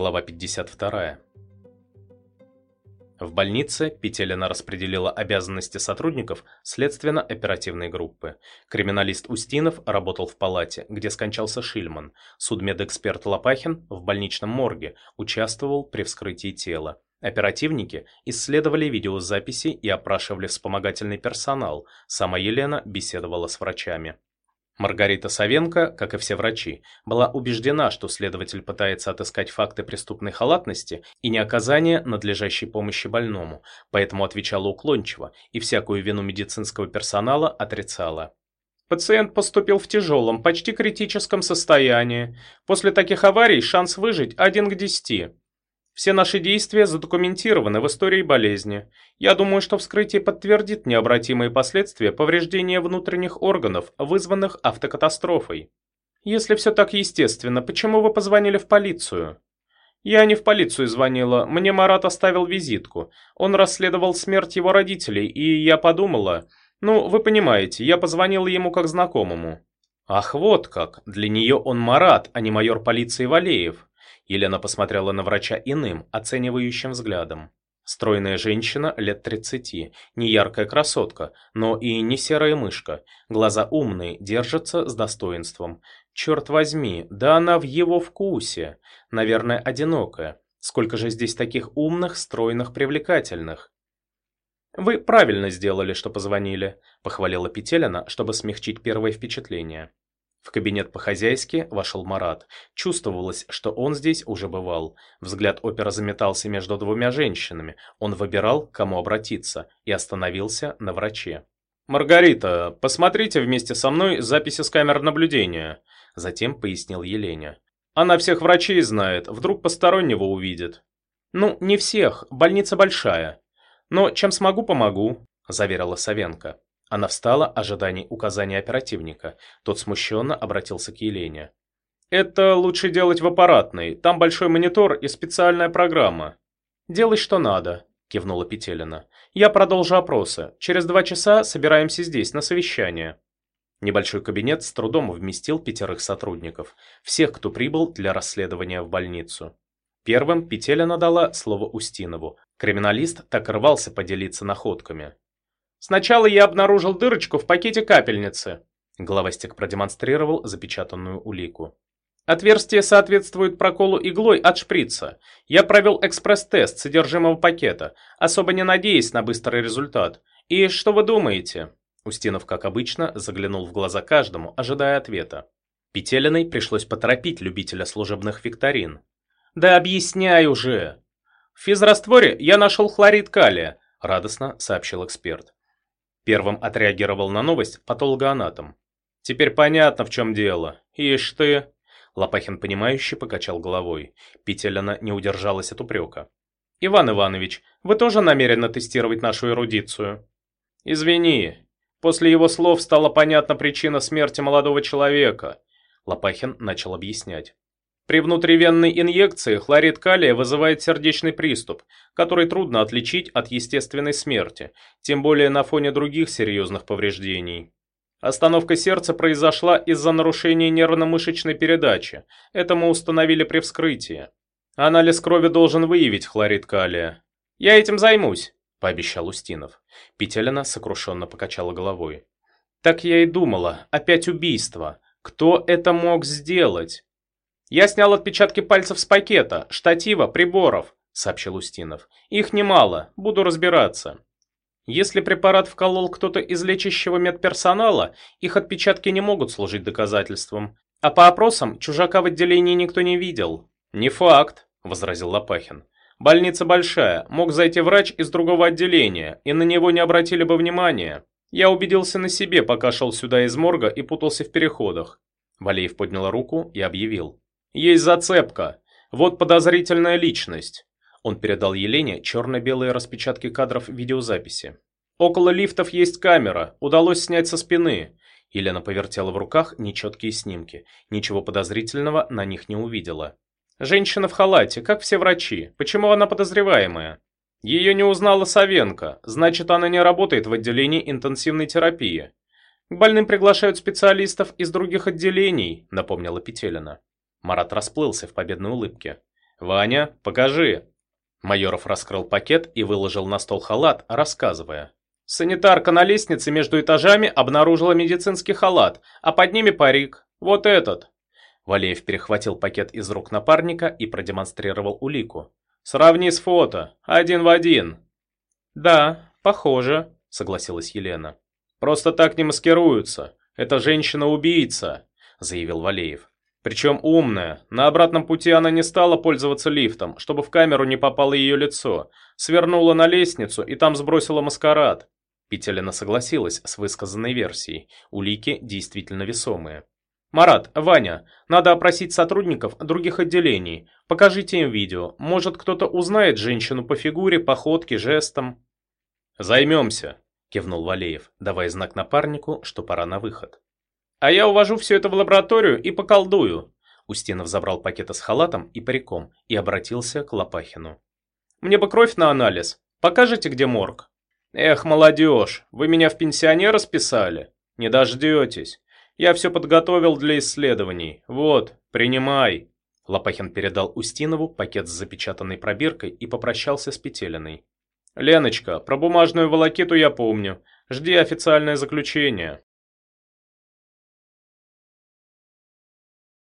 Глава 52. В больнице Петелина распределила обязанности сотрудников следственно-оперативной группы. Криминалист Устинов работал в палате, где скончался Шильман. Судмедэксперт Лопахин в больничном морге участвовал при вскрытии тела. Оперативники исследовали видеозаписи и опрашивали вспомогательный персонал. Сама Елена беседовала с врачами. Маргарита Савенко, как и все врачи, была убеждена, что следователь пытается отыскать факты преступной халатности и неоказания надлежащей помощи больному, поэтому отвечала уклончиво и всякую вину медицинского персонала отрицала. Пациент поступил в тяжелом, почти критическом состоянии. После таких аварий шанс выжить один к десяти. Все наши действия задокументированы в истории болезни. Я думаю, что вскрытие подтвердит необратимые последствия повреждения внутренних органов, вызванных автокатастрофой. Если все так естественно, почему вы позвонили в полицию? Я не в полицию звонила, мне Марат оставил визитку. Он расследовал смерть его родителей, и я подумала... Ну, вы понимаете, я позвонила ему как знакомому. Ах, вот как, для нее он Марат, а не майор полиции Валеев. Елена посмотрела на врача иным, оценивающим взглядом. Стройная женщина лет 30, не яркая красотка, но и не серая мышка. Глаза умные, держатся с достоинством. Черт возьми, да она в его вкусе. Наверное, одинокая. Сколько же здесь таких умных, стройных, привлекательных. «Вы правильно сделали, что позвонили», – похвалила Петелина, чтобы смягчить первое впечатление. В кабинет по-хозяйски вошел Марат. Чувствовалось, что он здесь уже бывал. Взгляд опера заметался между двумя женщинами. Он выбирал, к кому обратиться, и остановился на враче. «Маргарита, посмотрите вместе со мной записи с камер наблюдения», затем пояснил Елене. «Она всех врачей знает, вдруг постороннего увидит». «Ну, не всех, больница большая. Но чем смогу, помогу», заверила Савенко. Она встала, ожидая указания оперативника. Тот смущенно обратился к Елене. «Это лучше делать в аппаратной. Там большой монитор и специальная программа». «Делай, что надо», – кивнула Петелина. «Я продолжу опросы. Через два часа собираемся здесь, на совещание». Небольшой кабинет с трудом вместил пятерых сотрудников, всех, кто прибыл для расследования в больницу. Первым Петелина дала слово Устинову. Криминалист так рвался поделиться находками. Сначала я обнаружил дырочку в пакете капельницы. Главастик продемонстрировал запечатанную улику. Отверстие соответствует проколу иглой от шприца. Я провел экспресс-тест содержимого пакета, особо не надеясь на быстрый результат. И что вы думаете? Устинов, как обычно, заглянул в глаза каждому, ожидая ответа. Петелиной пришлось поторопить любителя служебных викторин. «Да объясняй уже!» «В физрастворе я нашел хлорид калия», – радостно сообщил эксперт. Первым отреагировал на новость патологоанатом. «Теперь понятно, в чем дело. Ишь ты!» Лопахин, понимающе покачал головой. Петелина не удержалась от упрека. «Иван Иванович, вы тоже намерены тестировать нашу эрудицию?» «Извини. После его слов стала понятна причина смерти молодого человека». Лопахин начал объяснять. При внутривенной инъекции хлорид калия вызывает сердечный приступ, который трудно отличить от естественной смерти, тем более на фоне других серьезных повреждений. Остановка сердца произошла из-за нарушения нервно-мышечной передачи. Это мы установили при вскрытии. Анализ крови должен выявить хлорид калия. «Я этим займусь», – пообещал Устинов. Петелина сокрушенно покачала головой. «Так я и думала. Опять убийство. Кто это мог сделать?» «Я снял отпечатки пальцев с пакета, штатива, приборов», — сообщил Устинов. «Их немало, буду разбираться». Если препарат вколол кто-то из лечащего медперсонала, их отпечатки не могут служить доказательством. А по опросам чужака в отделении никто не видел. «Не факт», — возразил Лопахин. «Больница большая, мог зайти врач из другого отделения, и на него не обратили бы внимания. Я убедился на себе, пока шел сюда из морга и путался в переходах». Валеев поднял руку и объявил. «Есть зацепка. Вот подозрительная личность». Он передал Елене черно-белые распечатки кадров видеозаписи. «Около лифтов есть камера. Удалось снять со спины». Елена повертела в руках нечеткие снимки. Ничего подозрительного на них не увидела. «Женщина в халате, как все врачи. Почему она подозреваемая?» «Ее не узнала Савенко. Значит, она не работает в отделении интенсивной терапии». «К больным приглашают специалистов из других отделений», напомнила Петелина. Марат расплылся в победной улыбке. «Ваня, покажи!» Майоров раскрыл пакет и выложил на стол халат, рассказывая. Санитарка на лестнице между этажами обнаружила медицинский халат, а под ними парик. Вот этот. Валеев перехватил пакет из рук напарника и продемонстрировал улику. «Сравни с фото. Один в один». «Да, похоже», — согласилась Елена. «Просто так не маскируются. Это женщина-убийца», — заявил Валеев. Причем умная. На обратном пути она не стала пользоваться лифтом, чтобы в камеру не попало ее лицо. Свернула на лестницу и там сбросила маскарад. Петелина согласилась с высказанной версией. Улики действительно весомые. «Марат, Ваня, надо опросить сотрудников других отделений. Покажите им видео. Может, кто-то узнает женщину по фигуре, походке, жестам». «Займемся», – кивнул Валеев, давая знак напарнику, что пора на выход. «А я увожу все это в лабораторию и поколдую». Устинов забрал пакеты с халатом и париком и обратился к Лопахину. «Мне бы кровь на анализ. Покажите, где морг?» «Эх, молодежь, вы меня в пенсионера списали? Не дождетесь. Я все подготовил для исследований. Вот, принимай». Лопахин передал Устинову пакет с запечатанной пробиркой и попрощался с Петелиной. «Леночка, про бумажную волокиту я помню. Жди официальное заключение».